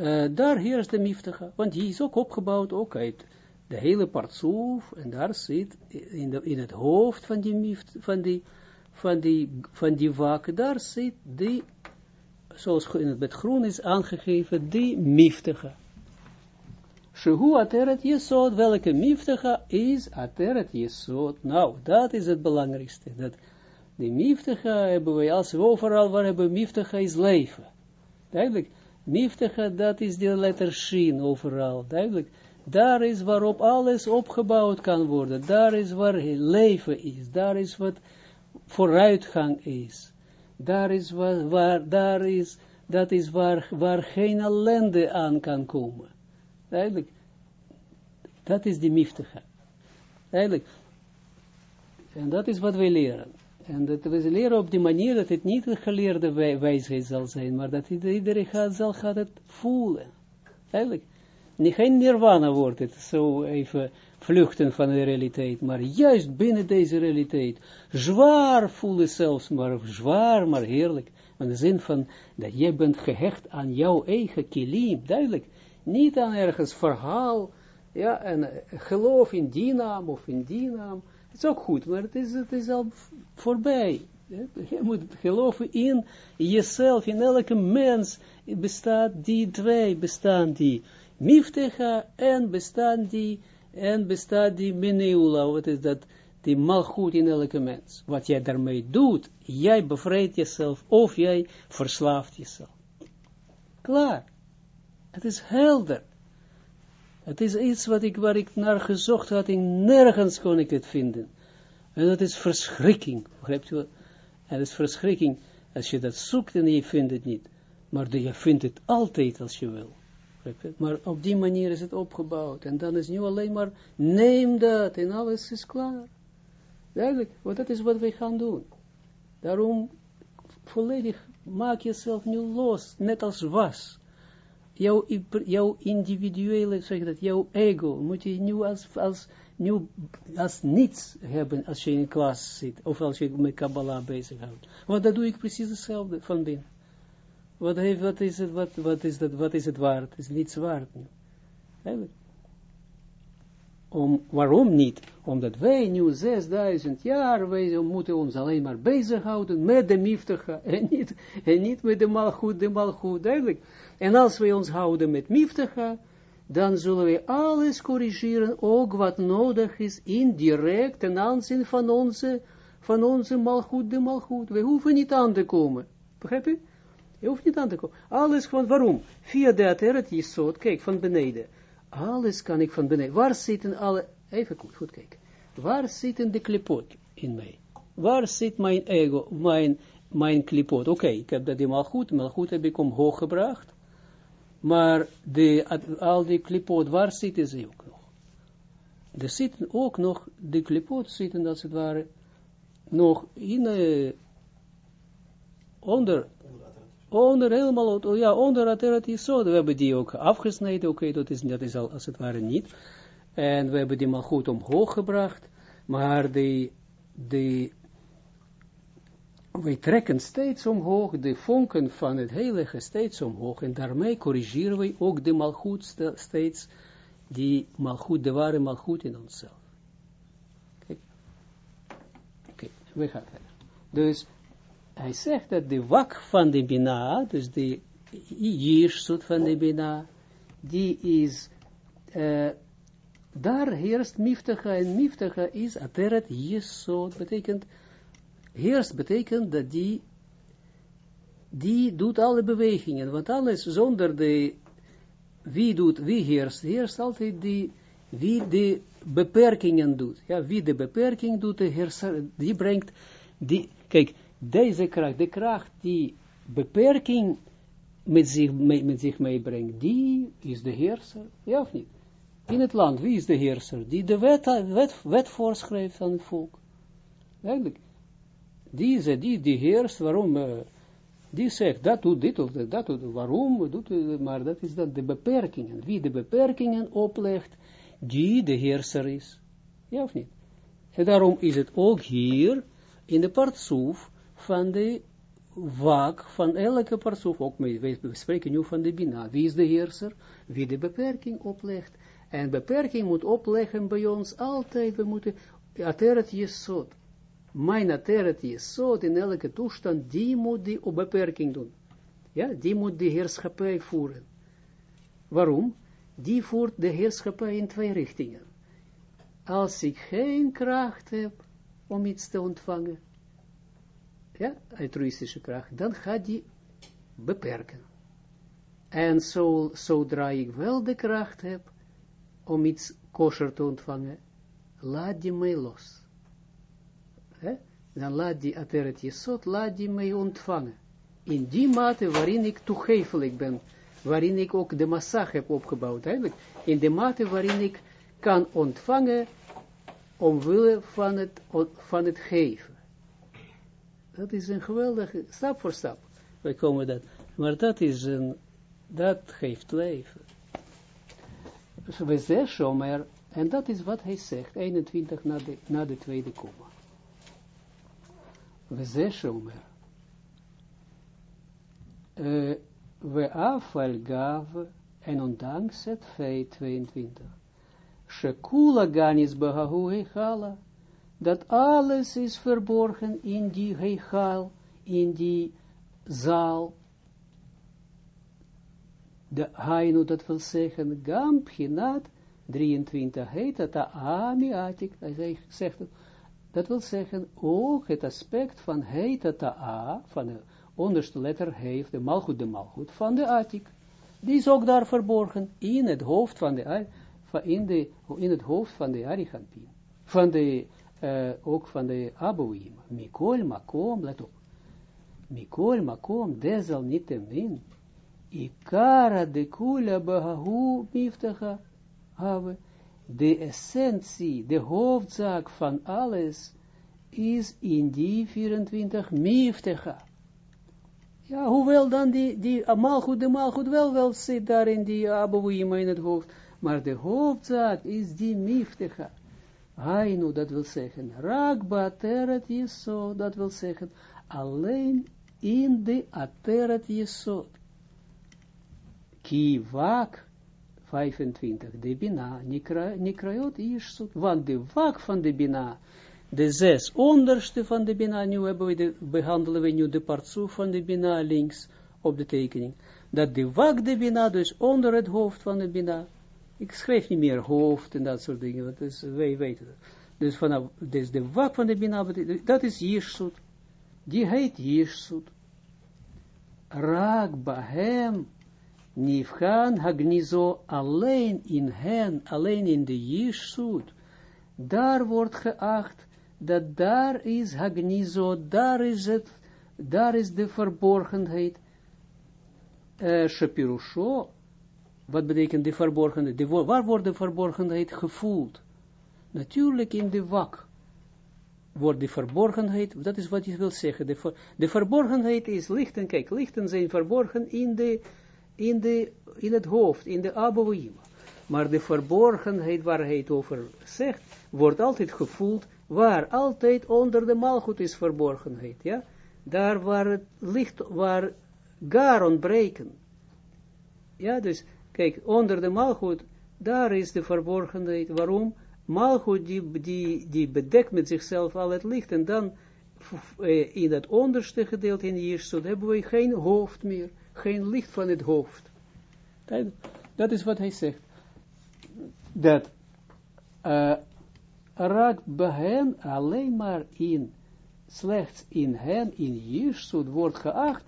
Uh, daar heerst de miftige, want die is ook opgebouwd ook uit de hele partsoef, en daar zit in, in het hoofd van die mift, van die, van die, van die daar zit die, zoals in het met groen is aangegeven, die miftige. Shehu ateret jesod, welke miftige is ateret jesod. Nou, dat is het belangrijkste, dat de miftige hebben we, als we overal waar hebben miftige is leven. Duidelijk, miftige, dat is de letter Shin overal, duidelijk. Daar is waarop alles opgebouwd kan worden. Daar is waar leven is. Daar is wat vooruitgang is. Daar is waar, waar daar is, dat is waar, waar geen ellende aan kan komen. Duidelijk. Dat is die miftige. Duidelijk. En dat is wat wij leren. En dat we leren op die manier dat het niet een geleerde wijsheid zal zijn, maar dat iedereen gaat, zal gaat het voelen. Eigenlijk. Niet geen nirvana wordt het, zo even vluchten van de realiteit, maar juist binnen deze realiteit, zwaar voelen zelfs, maar zwaar, maar heerlijk, in de zin van, dat jij bent gehecht aan jouw eigen kilim, duidelijk, niet aan ergens verhaal, ja, en geloof in die naam of in die naam, het is ook goed, maar het is, het is al voorbij, je moet geloven in jezelf, in elke mens bestaat die twee, bestaan die miftecha en bestaan die en bestaat die mineula, wat is dat, die malgoed in elke mens. Wat jij daarmee doet, jij bevrijdt jezelf, of jij verslaaft jezelf. Klaar. Het is helder. Het is iets wat ik, waar ik naar gezocht had, en nergens kon ik het vinden. En dat is verschrikking, begrijpt u? Het is verschrikking als je dat zoekt en je vindt het niet. Maar je vindt het altijd als je wil. Maar op die manier is het opgebouwd. En dan is nu alleen maar, neem dat en alles is klaar. Duidelijk, want dat is wat wij gaan doen. Daarom, volledig, maak jezelf nu los, net als was. Jouw, jouw individuele, zeg dat, jouw ego, moet je nu als, als, nu als niets hebben als je in klas zit, of als je met Kabbalah bezighoudt. Want dat doe ik precies hetzelfde van binnen. Wat, heeft, wat, is het, wat, wat, is dat, wat is het waard? Het is niets waard. Om, waarom niet? Omdat wij nu 6000 jaar, wij moeten ons alleen maar bezighouden met de miftige en niet, en niet met de malgoed, de malgoed, duidelijk. En als wij ons houden met miftige, dan zullen we alles corrigeren, ook wat nodig is, indirect ten aanzien van onze, van onze malgoed, de malgoed. We hoeven niet aan te komen. Begrijp je? Je hoeft niet aan te komen. Alles gewoon, waarom? Via de ateret jesot, kijk, van beneden. Alles kan ik van beneden. Waar zitten alle, even goed, goed kijken. Waar zitten de klipot in mij? Waar zit mijn ego, mijn, mijn klipot? Oké, ik heb dat helemaal goed, maar goed heb ik omhoog gebracht. Maar de, al die klipot, waar zitten ze ook nog? Er zitten ook nog, de klipot zitten als het ware, nog in, uh, onder onder helemaal, ja, onder het. We hebben die ook afgesneden, oké, dat, is, dat is al als het ware niet. En we hebben die maar goed omhoog gebracht, maar die, die, wij trekken steeds omhoog, de vonken van het heilige steeds omhoog, en daarmee corrigeren wij ook de malgoed steeds, die malgoed, de ware malgoed in onszelf. Oké, okay. we gaan verder. Dus, hij zegt dat de wak van de Bina, dus de jirsut van de Bina, die is, uh, daar heerst miftacha, en miftacha is ateret jesot, betekent, heerst betekent dat die, die doet alle bewegingen, want alles zonder de, wie doet, wie heerst, heerst altijd die, wie de beperkingen doet, ja, wie de beperking doet, de heerser, die brengt, die, kijk, deze kracht, de kracht die beperking met zich, met zich meebrengt, die is de heerser, ja of niet? In het land, wie is de heerser? Die de wet, wet, wet voorschrijft aan het volk. Eigenlijk. Die is die, die heerst, waarom, uh, die zegt, dat doet dit of dat doet, waarom, doet, maar dat is dan de beperkingen. Wie de beperkingen oplegt, die de heerser is. Ja of niet? En daarom is het ook hier, in de partsoef, van de wak van elke persoon, ook we spreken nu van de Bina, wie is de heerser, wie de beperking oplegt, en beperking moet opleggen bij ons altijd, we moeten, ateret jesot, mijn ateret jesot, in elke toestand, die moet die op beperking doen, ja, die moet de heerschappij voeren. Waarom? Die voert de heerschappij in twee richtingen. Als ik geen kracht heb om iets te ontvangen, ja, altruïstische kracht, dan gaat die beperken. En zo, zodra ik wel de kracht heb om iets kosher te ontvangen, laat die mij los. Dan laat die ateret jesot, laat die mij ontvangen. In die mate waarin ik toegefelijk ben, waarin ik ook de massag heb opgebouwd, eigenlijk, in de mate waarin ik kan ontvangen omwille van het, van het geven. Dat is een geweldige, stap voor stap. Wij komen dat. Maar dat is een, dat geeft leven. We zeggen en dat is wat hij zegt, 21 na de, na de tweede komma. We. Uh, we afval gav, en ondanks het feit 22. Shekula ganis behahu hechala, dat alles is verborgen in die hechal, in die zaal, de hainu, dat wil zeggen, gam pchinat, 23, heet dat ami atik, hij zegt het, dat wil zeggen, ook het aspect van heet dat a, van de onderste letter heeft, de malgoed, de malgoed, van de atik, die is ook daar verborgen, in het hoofd van de, in, de, in het hoofd van de Arichampin, van de, uh, ook van de Abouim, Mikol Makom, let op, Mikol Makom, desalniettemin, Ikara de kula bahahu miftacha have. De essentie, de hoofdzaak van alles is in die 24 miftacha. Ja, hoewel dan die, die malgoed, de malgoed wel wel zit daar in die abouima in het hoofd, maar de hoofdzaak is die miftecha. Hainu, dat wil zeggen, rakba ateret jesod, dat wil zeggen, alleen in de ateret jesod. Ki wak, 25, de bina, nikrayot ishsut, want de wak van de bina, de zes onderste van de Bina, nu hebben we de, behandelen we nu de partsoef van de Bina links op de tekening, dat de wak de Bina, dus onder het hoofd van de Bina, ik schrijf niet meer hoofd en dat soort dingen, want is, wij weten dat. Dus, vanaf, dus de wak van de Bina, dat is Jirsut, die heet Jirsut. Raak bahem, nifhan hagnizo, alleen in hen, alleen in de Jirsut, daar wordt geacht dat daar is Hagnizo, daar is het, daar is de verborgenheid. Uh, wat betekent de verborgenheid? De, waar wordt de verborgenheid gevoeld? Natuurlijk in de wak wordt de verborgenheid, dat is wat je wil zeggen, de, de verborgenheid is lichten, kijk, lichten zijn verborgen in, de, in, de, in het hoofd, in de abouima. Maar de verborgenheid waar hij het over zegt, wordt altijd gevoeld waar altijd onder de maalgoed is verborgenheid, ja, daar waar het licht, waar gar ontbreken, ja, dus, kijk, onder de maalgoed, daar is de verborgenheid, waarom? Maalgoed, die, die, die bedekt met zichzelf al het licht, en dan, eh, in dat onderste gedeelte in Jirsut, hebben we geen hoofd meer, geen licht van het hoofd. Dat is wat hij zegt. Dat, uh, raakt bij hen alleen maar in, slechts in hen, in Jirsut, wordt geacht,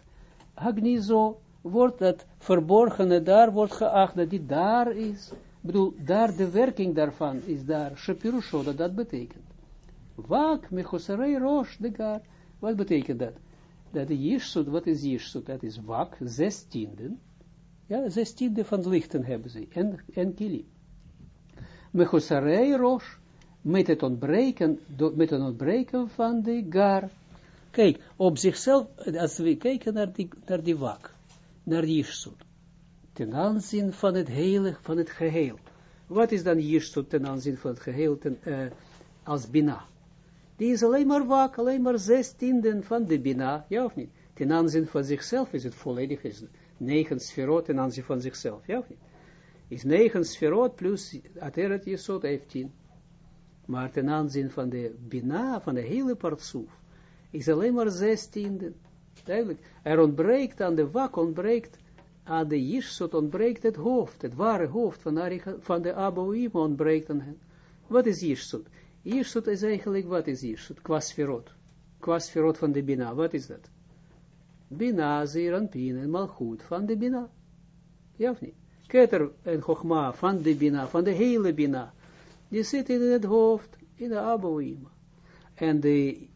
Hagnizo, wordt dat verborgene daar, wordt geacht dat die daar is. Ik bedoel, daar de werking daarvan is daar, Shapirusho, dat dat betekent. Wak, mechosarei rosh, de gar. Wat betekent dat? Dat de wat is Jirsut? Dat is wak, zestienden. Ja, zestiende van lichten hebben ze, en, en kili. Mechosarei rosh, met het ontbreken, met het ontbreken van de gar. Kijk, op zichzelf, als we kijken naar die, naar die wak, naar die ten aanzien van het hele, van het geheel. Wat is dan jirsut ten aanzien van het geheel, ten, uh, als bina? Die is alleen maar wak, alleen maar zestienden van de bina, ja of niet? Ten aanzien van zichzelf is het volledig, is negen sferot ten aanzien van zichzelf, ja of niet? Is negen sferot plus ateret jesot heeft tien. Maar ten aanzien van de bina, van de hele partsoef, is alleen maar zestiende. Duidelijk. Er ontbreekt aan de wak, ontbreekt aan de jirsot, ontbreekt het hoofd, het ware hoofd van, van de ontbreekt aan hen. Wat is jirsot? Jirsot is eigenlijk, wat is jirsot? Kwasferot. Kwasferot van de bina, wat is dat? Bina, zeer pin en malchut van de bina. Ja of niet? Keter en chogma van de bina, van de hele bina die zit in het hoofd, in de aboïma. En de,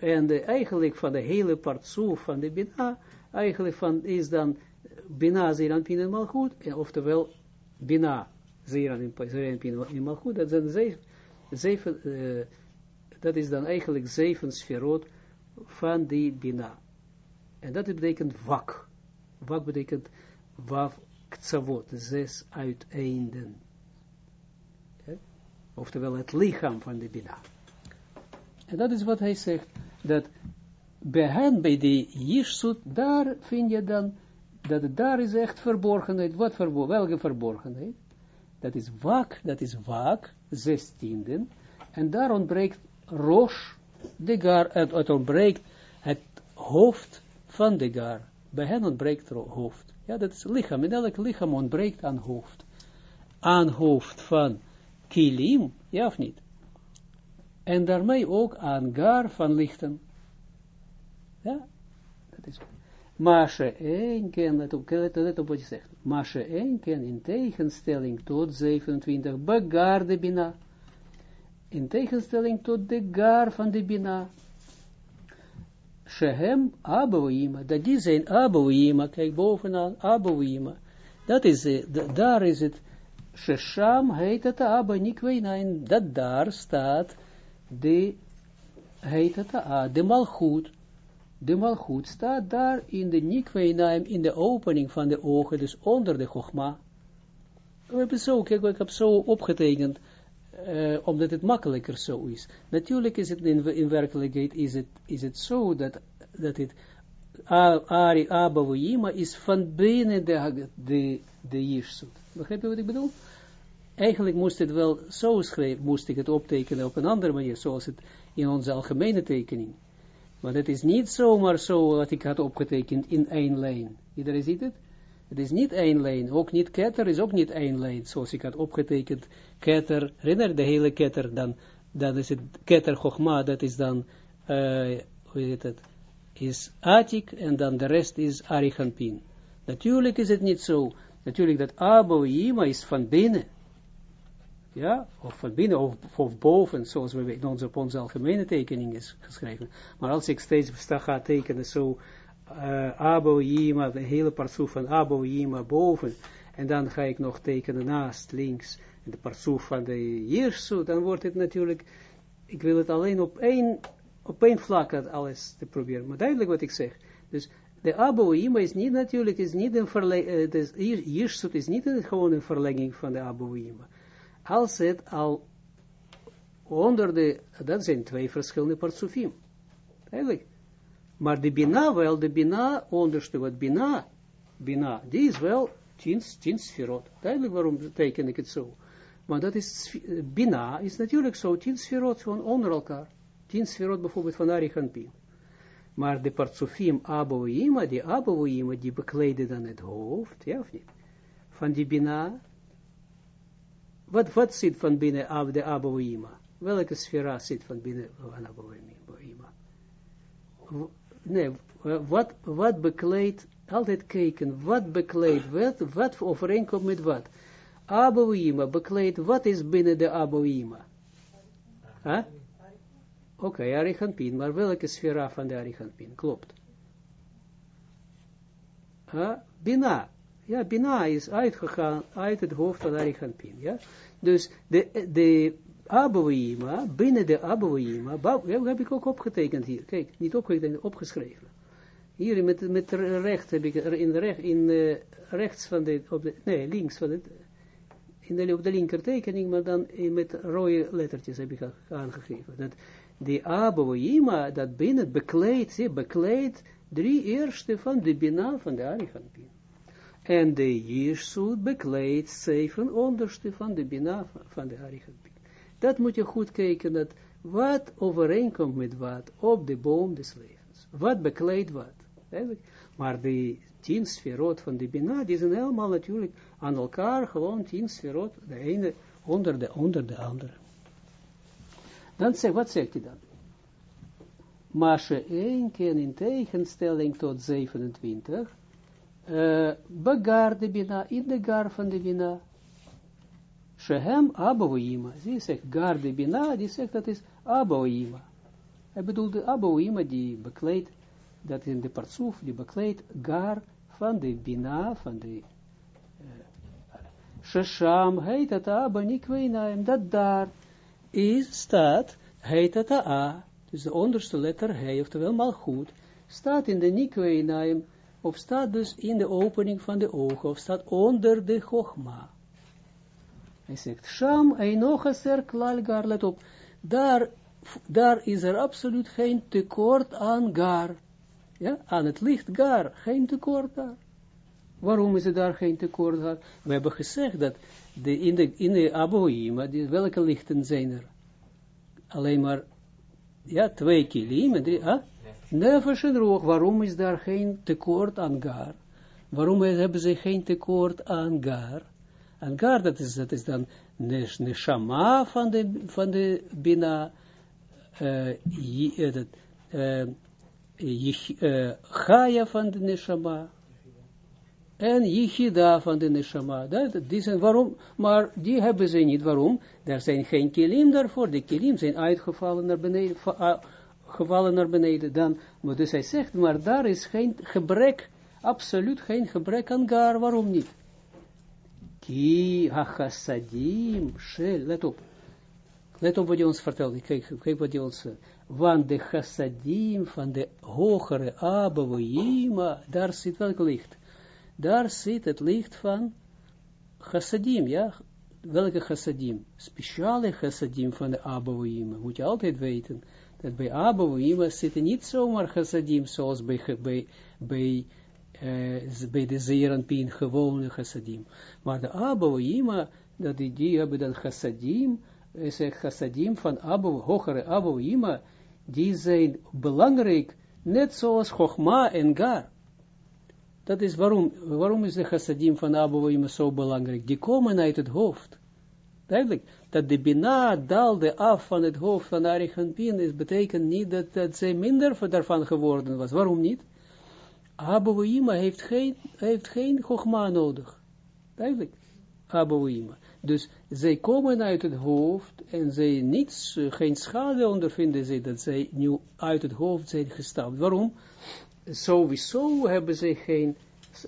en eigenlijk van de hele partsoef van de bina, eigenlijk van, is dan bina zeeran pin malchut, oftewel bina zeeran pin malchut, dat zijn zeven, zeven uh, dat is dan eigenlijk zeven sferot van die bina. En dat betekent wak. Wak betekent waf ktsavot, zes uiteinden. Ja? Oftewel het lichaam van de bina. En dat is wat hij zegt, dat bij hen, bij die Jirsut, daar vind je dan, dat daar is echt verborgenheid. Wat verborgen? Welke verborgenheid? Dat is wak, dat is wak, zestienden. En daar ontbreekt Rosh, de gar, het, het ontbreekt het hoofd van de gar. Bij hen ontbreekt hoofd. Ja, dat is lichaam. In elk lichaam ontbreekt aan hoofd. Aan hoofd van kilim, ja of niet? En daarmee ook aan gar van lichten. Ja, dat is maar ze één ken, let op, let op wat je zegt. Maar ze één in tegenstelling tot 27, begaar de bina. In tegenstelling tot de gar van de bina. Shehem abouima, dat die zijn abouima, kijk bovenaan, abouima. Dat is, het, daar is het, Shesham heet het Abba Nikweinain, dat daar staat de, heet het de malchut, de malchut staat daar in de Nikweinaim, in de opening van de ogen, dus onder de Chogma. We hebben zo, kijk, ik heb zo opgetekend, uh, omdat het makkelijker zo is. Natuurlijk is het in, werkelijkheid, is het, is het zo dat, dat het Ari Abavuyima is van binnen de, de, de Jirsut. Begrijp je wat ik bedoel? Eigenlijk moest het wel zo schrijven, moest ik het optekenen op een andere manier, zoals het in onze algemene tekening. Maar het is niet zomaar zo wat ik had opgetekend in één lijn. Iedereen ziet het? Het is niet één lijn. Ook niet ketter is ook niet één lijn. Zoals ik had opgetekend. Ketter, herinner de hele ketter. Dan, dan is het ketter Chogma. Dat is dan, uh, hoe heet het? Is Atik. En dan de rest is Arichanpin. Natuurlijk is het niet zo. Natuurlijk dat Abo Yima is van binnen ja, of van binnen of, of boven, zoals we in onze, op onze algemene tekening is geschreven. Maar als ik steeds ga tekenen, zo uh, Abo Yima, de hele partsoef van Abo Yima boven, en dan ga ik nog tekenen naast, links, de partsoef van de Jirsu, dan wordt het natuurlijk, ik wil het alleen op één, op één vlak alles te proberen, maar duidelijk wat ik zeg. Dus de Abo Yima is niet natuurlijk, is niet een verlenging, uh, de is niet een, gewoon een verlenging van de Abo Yima als het al onder de, dat zijn twee verschillende partsufim. Eigenlijk. Maar de Bina wel, de Bina, onderste wat Bina, Bina, die is wel tien, tien sferot. Duidelijk waarom teken ik het zo. Maar dat is, Bina is natuurlijk zo, tien sferot gewoon onder elkaar. Tien sferot bijvoorbeeld van Arichanpin. Maar de partsufim Aboima, die Aboima, die bekleden dan het hoofd, ja of niet? Van die Bina, wat, wat zit van binnen af de Abouima? Welke sfera zit van binnen van Abouima? Nee, wat, wat bekleedt, altijd kijken, wat bekleedt, wat, wat overeenkomt met wat? Abouima bekleedt, wat is binnen de Abouima? Huh? Oké, okay, Arichanpin, maar welke sfera van de Arichanpin? Klopt. Huh? Bina. Ja, Bina is uitgegaan uit het hoofd van Arichampin. Ja? Dus de, de Abouima, binnen de Abouima, heb ik ook opgetekend hier. Kijk, niet opgetekend, opgeschreven. Hier met, met recht heb ik, in, recht, in uh, rechts van de, op nee, links van het, in de, op de linker tekening, maar dan met rode lettertjes heb ik aangegeven. Dat de Abouima, dat binnen bekleedt, bekleedt drie eerste van de Bina van de Arichampin. En de Jirsut bekleedt zeven onderste van de Bina van de Arichampin. Dat moet je goed kijken, dat wat overeenkomt met wat op de boom des levens. Wat bekleedt wat. Maar de tien sferot van de Bina, die zijn helemaal natuurlijk aan elkaar, gewoon tien sferot, de ene onder de, onder de andere. Dan zeg, wat zegt hij dan? Maar ze één keer in tegenstelling tot 27, uh, begar de bina, in de gar van de bina. Shehem abouima. Zie zegt gar de bina, die zegt dat is abouima. Hij bedoelt de abouima die bekleedt, dat in de partsoef, die bekleedt gar van de bina, van de Shesham heet het Nikweinaim, dat daar is, staat, heet het A. dus de onderste letter He, oftewel malchut, staat in de Nikweinaim, of staat dus in de opening van de ogen, of staat onder de Chogma. Hij zegt, Sham einochaser klalgar, let op, daar, daar is er absoluut geen tekort aan gar. Ja, aan het licht gar, geen tekort daar. Waarom is er daar geen tekort aan? We hebben gezegd dat de, in de, in de Aboïma, welke lichten zijn er? Alleen maar, ja, twee kilim en drie, ah? Nefesh en roog, waarom is daar geen tekort aan gar? Waarom hebben ze geen tekort aan gar? En gar, dat is, dat is dan neshama van de, van de bina, uh, uh, uh, Chaya van de neshama, en Yichida van de neshama. Dat, die zijn, waarom? Maar die hebben ze niet. Waarom? Er zijn geen kilim daarvoor. De kilim zijn uitgevallen naar beneden, gevallen naar beneden. Dan, dus hij zegt, maar daar is geen gebrek, absoluut geen gebrek aan gar. Waarom niet? Ki ha-chassadim, shel, let op. Let op wat hij ons vertelt. Kijk, kijk wat hij ons. Want de chassadim van de hogere abavoyima, daar zit welk licht? Daar zit het licht van chassadim, ja. Welke chassadim? Speciale chassadim van de abavoyima. Moet je altijd weten. Dat bij abavoyima zitten niet zomaar chassadim zoals bij, bij, bij uh, bij de Zeranpien gewone chassadim. Maar de Abouima, dat die, die hebben dan chassadim, is een chassadim van Abou, hogere Abouima, die zijn belangrijk, net zoals Chogma en Gar. Dat is waarom, waarom is de chassadim van Abouima zo belangrijk? Die komen uit het hoofd. Duidelijk, dat de Bina daalde af van het hoofd van Arichanpin, is betekent niet dat, dat zij minder daarvan geworden was. Waarom niet? Abouima heeft geen, heeft geen Chogma nodig. Duidelijk. Abouima. Dus zij komen uit het hoofd en zij niets, geen schade ondervinden zij dat zij nu uit het hoofd zijn gestapt. Waarom? Sowieso hebben zij geen,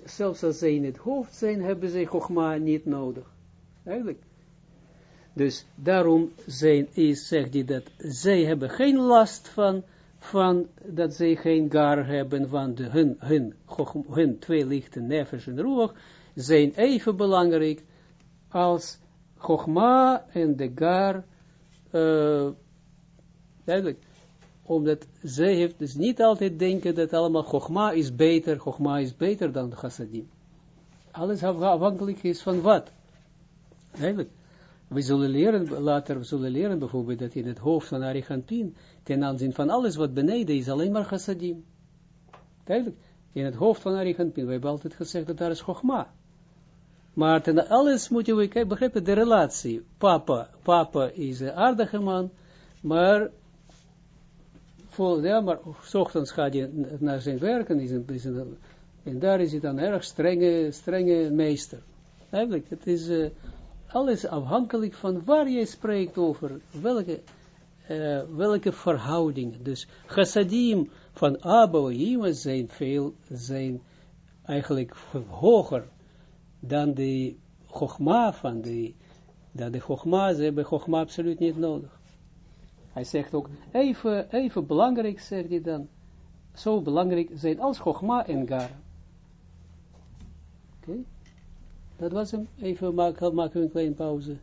zelfs als zij in het hoofd zijn, hebben zij Chogma niet nodig. Eigenlijk. Dus daarom zijn, is, zegt hij dat zij hebben geen last van van dat zij geen gar hebben, van de, hun, hun, hun twee lichten, nefesh en roeg, zijn even belangrijk als Chogma en de gar, uh, omdat zij heeft dus niet altijd denken dat allemaal Chogma is beter, Chogma is beter dan Chassadim. Alles afhankelijk is van wat? Eigenlijk. We zullen leren, later we zullen leren bijvoorbeeld dat in het hoofd van Arigantin, ten aanzien van alles wat beneden is, alleen maar chassadim. Duidelijk. In het hoofd van Arigantin, we hebben altijd gezegd dat daar is chogma. Maar ten alles moeten we begrijpen, de relatie. Papa, papa is een aardige man, maar vol, ja, maar ochtends gaat hij naar zijn werk en, is en daar is hij dan erg strenge, strenge meester. Eigenlijk, het is... Uh, alles afhankelijk van waar je spreekt over, welke, uh, welke verhouding. Dus chassadim van Abba zijn veel, zijn eigenlijk hoger dan de chogma van de, dat de chogma, ze hebben chogma absoluut niet nodig. Hij zegt ook, even, even belangrijk, zegt hij dan, zo belangrijk zijn als chogma en gara. Oké? Dat was hem. Even maken, maken we een kleine pauze.